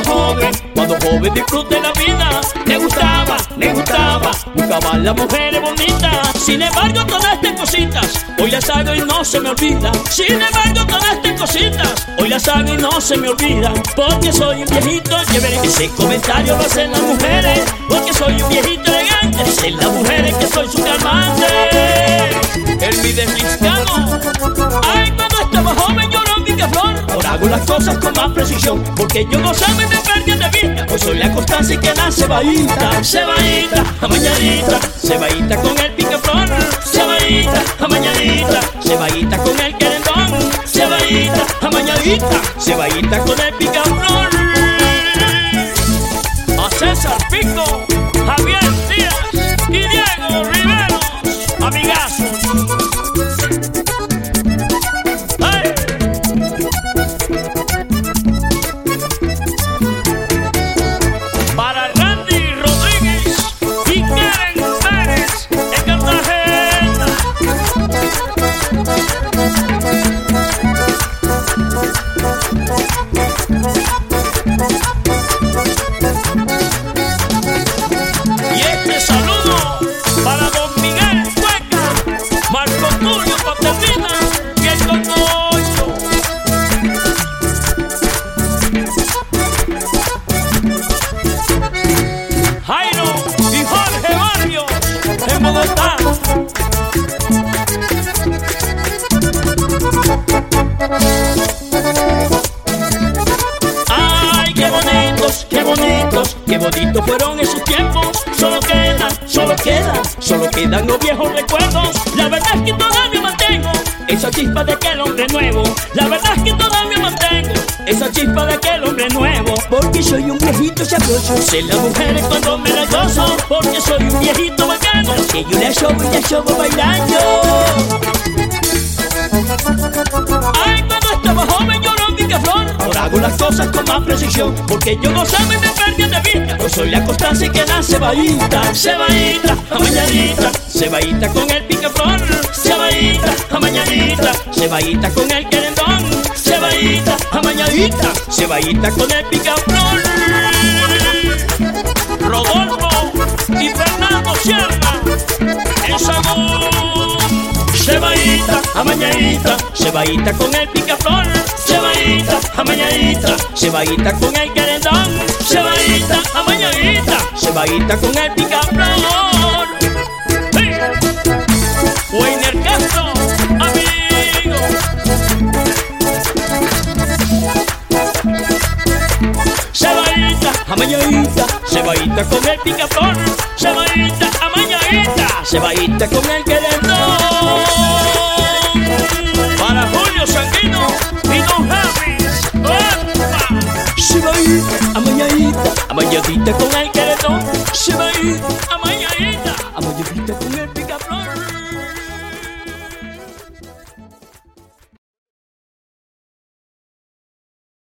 joven disfrute la vida. Le gustaba, le gustaba, buscaba a las mujeres bonitas. Sin embargo, todas estas cositas, hoy las hago y no se me olvida. Sin embargo, todas estas cositas, hoy las hago y no se me olvidan. Porque soy un viejito, llevaré ese comentario lo hacen las mujeres. Porque soy un viejito elegante, las cosas con más precisión, porque yo no sé me perdí de vista. Pues soy la constancia que da cebadita, cebadita, a mañanita, cebadita con el picaflor, cebadita, a mañanita, cebadita con el querendón, cebadita, a mañanita, cebadita con el picaflor. Ay, qué bonitos, qué bonitos, qué bonitos fueron esos tiempos. Solo quedan, solo quedan, solo quedan los viejos recuerdos. La verdad es que todavía mantengo esa chispa de aquel hombre nuevo. La verdad es que todavía mantengo esa chispa de aquel hombre nuevo. Porque soy un viejito sabroso. Sé las mujeres cuando me la gozo. Porque soy un viejito bacano. Que yo la sobo y la bailando. Ay, cuando estaba joven lloró mi flor. Ahora hago las cosas con más precisión. Porque yo no sé me perdí de vista. Yo soy la constancia que da cebadita, cebadita, a mañanita, cebadita con el picaflor, cebadita, a mañanita, cebadita con el querendón, cebadita, a mañanita, cebadita con el picaflor. Rodolfo y Fernando Sierra en Sagún. Cebadita, amañadita, cebadita con el picaflor, cebadita, amañadita, cebadita con el querendón, cebadita, amañadita, cebadita con el picaflor. Amañadita, cebadita con el picaflor, cebadita, amañadita, cebadita con el querendón. Para Julio Sanguino y Don Harris, ¡Epa! Cebadita, amañadita, amañadita con el querendón, cebadita,